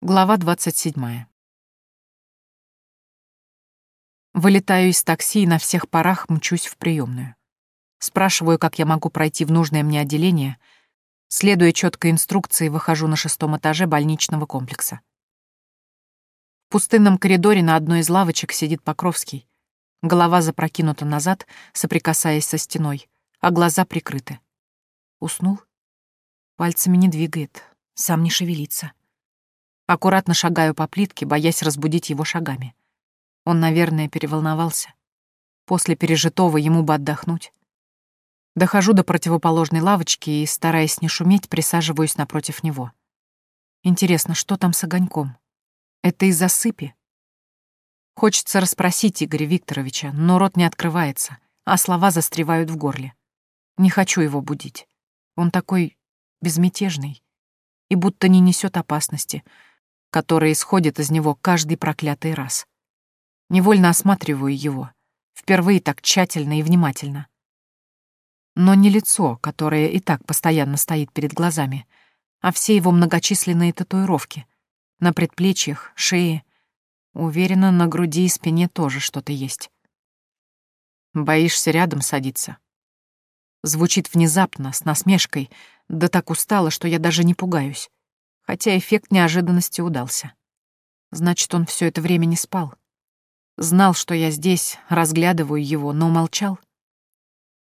Глава 27. Вылетаю из такси и на всех парах мчусь в приемную. Спрашиваю, как я могу пройти в нужное мне отделение. Следуя четкой инструкции, выхожу на шестом этаже больничного комплекса. В пустынном коридоре на одной из лавочек сидит Покровский. Голова запрокинута назад, соприкасаясь со стеной, а глаза прикрыты. Уснул? Пальцами не двигает, сам не шевелится. Аккуратно шагаю по плитке, боясь разбудить его шагами. Он, наверное, переволновался. После пережитого ему бы отдохнуть. Дохожу до противоположной лавочки и, стараясь не шуметь, присаживаюсь напротив него. Интересно, что там с огоньком? Это из-за сыпи? Хочется расспросить Игоря Викторовича, но рот не открывается, а слова застревают в горле. Не хочу его будить. Он такой безмятежный и будто не несет опасности, которая исходит из него каждый проклятый раз. Невольно осматриваю его, впервые так тщательно и внимательно. Но не лицо, которое и так постоянно стоит перед глазами, а все его многочисленные татуировки. На предплечьях, шее. Уверена, на груди и спине тоже что-то есть. Боишься рядом садиться? Звучит внезапно, с насмешкой, да так устало, что я даже не пугаюсь хотя эффект неожиданности удался. Значит, он все это время не спал. Знал, что я здесь, разглядываю его, но молчал.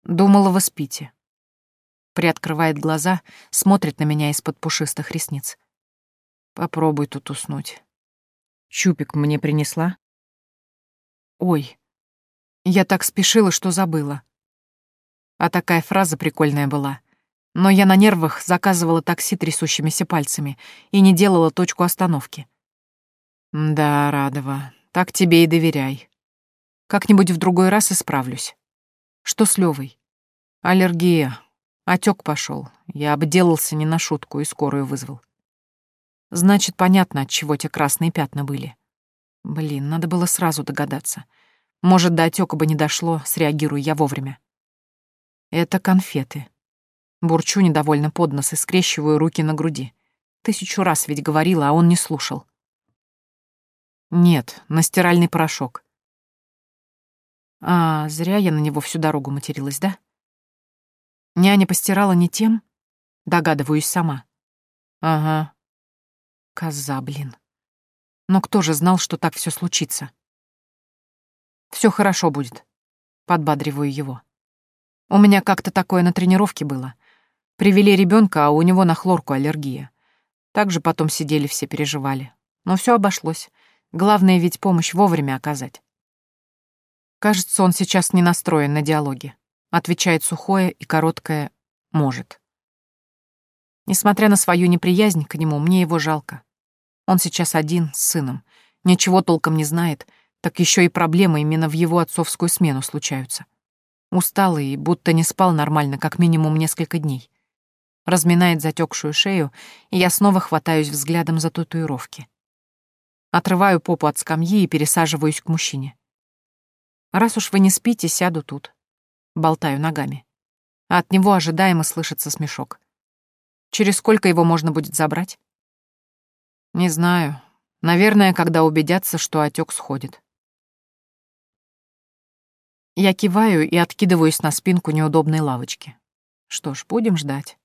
Думала, вы спите. Приоткрывает глаза, смотрит на меня из-под пушистых ресниц. Попробуй тут уснуть. Чупик мне принесла? Ой, я так спешила, что забыла. А такая фраза прикольная была. Но я на нервах заказывала такси трясущимися пальцами и не делала точку остановки. Да, Радова, так тебе и доверяй. Как-нибудь в другой раз исправлюсь. Что с Левой? Аллергия. Отек пошел. Я обделался не на шутку и скорую вызвал. Значит, понятно, от чего те красные пятна были. Блин, надо было сразу догадаться. Может, до отека бы не дошло, среагирую я вовремя. Это конфеты. Бурчу недовольно под нос и скрещиваю руки на груди. Тысячу раз ведь говорила, а он не слушал. Нет, на стиральный порошок. А, зря я на него всю дорогу материлась, да? Няня постирала не тем? Догадываюсь сама. Ага. Коза, блин. Но кто же знал, что так все случится? Все хорошо будет. Подбадриваю его. У меня как-то такое на тренировке было. Привели ребенка, а у него на хлорку аллергия. Также потом сидели все переживали. Но все обошлось. Главное ведь помощь вовремя оказать. Кажется, он сейчас не настроен на диалоги. Отвечает сухое и короткое «может». Несмотря на свою неприязнь к нему, мне его жалко. Он сейчас один, с сыном. Ничего толком не знает, так еще и проблемы именно в его отцовскую смену случаются. Усталый и будто не спал нормально как минимум несколько дней разминает затекшую шею, и я снова хватаюсь взглядом за татуировки. Отрываю попу от скамьи и пересаживаюсь к мужчине. Раз уж вы не спите, сяду тут. Болтаю ногами. А от него ожидаемо слышится смешок. Через сколько его можно будет забрать? Не знаю. Наверное, когда убедятся, что отек сходит. Я киваю и откидываюсь на спинку неудобной лавочки. Что ж, будем ждать.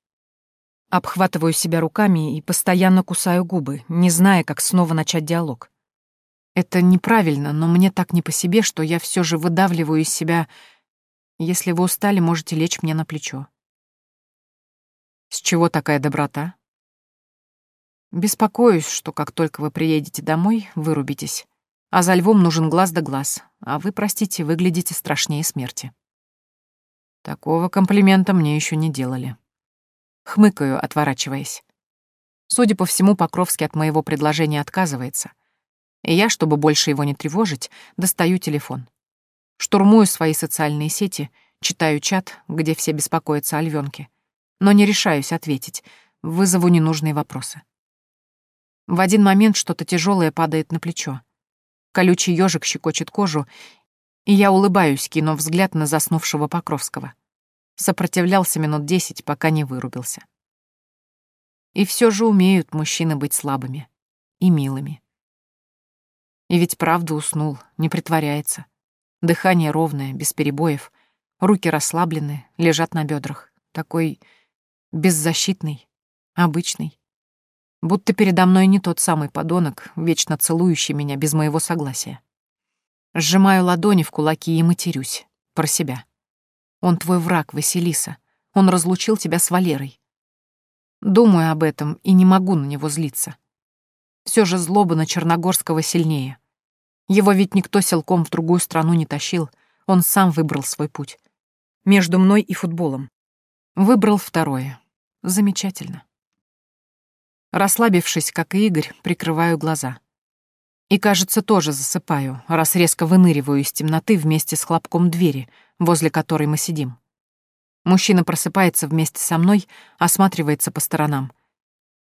Обхватываю себя руками и постоянно кусаю губы, не зная, как снова начать диалог. Это неправильно, но мне так не по себе, что я все же выдавливаю из себя «Если вы устали, можете лечь мне на плечо». С чего такая доброта? Беспокоюсь, что как только вы приедете домой, вырубитесь. А за львом нужен глаз да глаз, а вы, простите, выглядите страшнее смерти. Такого комплимента мне еще не делали. Хмыкаю, отворачиваясь. Судя по всему, Покровский от моего предложения отказывается. И я, чтобы больше его не тревожить, достаю телефон. Штурмую свои социальные сети, читаю чат, где все беспокоятся о львёнке, но не решаюсь ответить, вызову ненужные вопросы. В один момент что-то тяжелое падает на плечо. Колючий ежик щекочет кожу, и я улыбаюсь, кинув взгляд на заснувшего Покровского. Сопротивлялся минут десять, пока не вырубился. И все же умеют мужчины быть слабыми. и милыми. И ведь правда уснул, не притворяется. Дыхание ровное, без перебоев, руки расслаблены, лежат на бедрах. Такой беззащитный, обычный. Будто передо мной не тот самый подонок, вечно целующий меня без моего согласия. Сжимаю ладони в кулаки и матерюсь. Про себя. Он твой враг, Василиса. Он разлучил тебя с Валерой. Думаю об этом и не могу на него злиться. Все же злоба на Черногорского сильнее. Его ведь никто силком в другую страну не тащил, он сам выбрал свой путь. Между мной и футболом. Выбрал второе. Замечательно. Расслабившись, как и Игорь, прикрываю глаза. И, кажется, тоже засыпаю, раз резко выныриваю из темноты вместе с хлопком двери, возле которой мы сидим. Мужчина просыпается вместе со мной, осматривается по сторонам.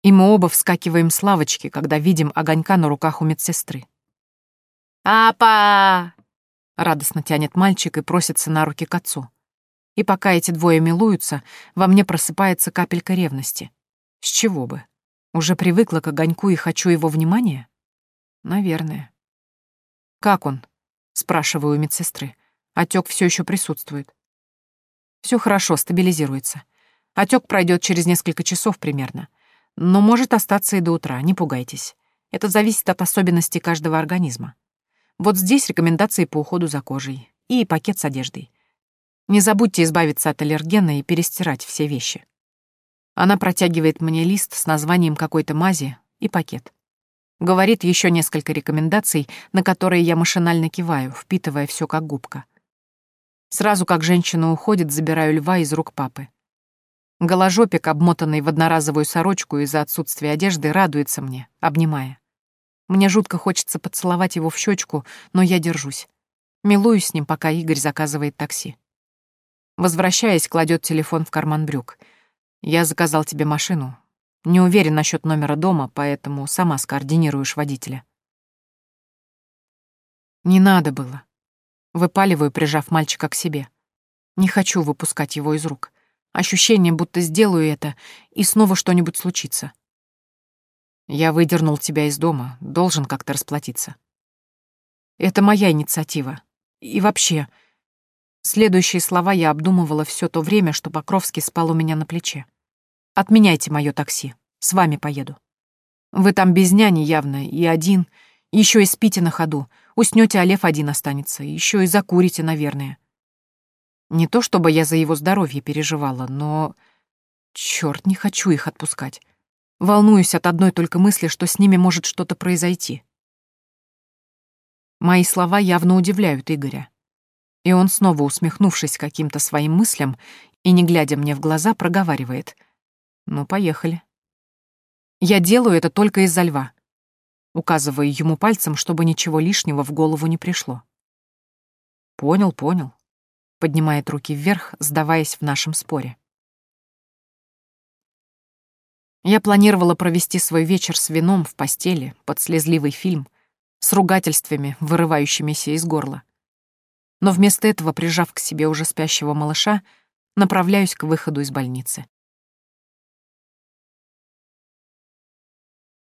И мы оба вскакиваем с лавочки, когда видим огонька на руках у медсестры. «Апа!» — радостно тянет мальчик и просится на руки к отцу. И пока эти двое милуются, во мне просыпается капелька ревности. С чего бы? Уже привыкла к огоньку и хочу его внимания? Наверное. «Как он?» — спрашиваю у медсестры. Отек все еще присутствует. Все хорошо, стабилизируется. Отек пройдет через несколько часов примерно. Но может остаться и до утра, не пугайтесь. Это зависит от особенностей каждого организма. Вот здесь рекомендации по уходу за кожей и пакет с одеждой. Не забудьте избавиться от аллергена и перестирать все вещи. Она протягивает мне лист с названием какой-то мази и пакет. Говорит еще несколько рекомендаций, на которые я машинально киваю, впитывая все как губка. Сразу как женщина уходит, забираю льва из рук папы. Голожопик, обмотанный в одноразовую сорочку из-за отсутствия одежды, радуется мне, обнимая. Мне жутко хочется поцеловать его в щечку, но я держусь. Милуюсь с ним, пока Игорь заказывает такси. Возвращаясь, кладет телефон в карман брюк. «Я заказал тебе машину. Не уверен насчет номера дома, поэтому сама скоординируешь водителя». Не надо было. Выпаливаю, прижав мальчика к себе. Не хочу выпускать его из рук. Ощущение, будто сделаю это, и снова что-нибудь случится. Я выдернул тебя из дома, должен как-то расплатиться. Это моя инициатива. И вообще... Следующие слова я обдумывала все то время, что Покровский спал у меня на плече. «Отменяйте мое такси. С вами поеду. Вы там без няни явно, и один, еще и спите на ходу, Уснете, а Лев один останется. Еще и закурите, наверное. Не то чтобы я за его здоровье переживала, но... Черт, не хочу их отпускать. Волнуюсь от одной только мысли, что с ними может что-то произойти. Мои слова явно удивляют Игоря. И он, снова усмехнувшись каким-то своим мыслям и не глядя мне в глаза, проговаривает. «Ну, поехали». Я делаю это только из-за льва указывая ему пальцем, чтобы ничего лишнего в голову не пришло. «Понял, понял», — поднимает руки вверх, сдаваясь в нашем споре. Я планировала провести свой вечер с вином в постели, под слезливый фильм, с ругательствами, вырывающимися из горла. Но вместо этого, прижав к себе уже спящего малыша, направляюсь к выходу из больницы.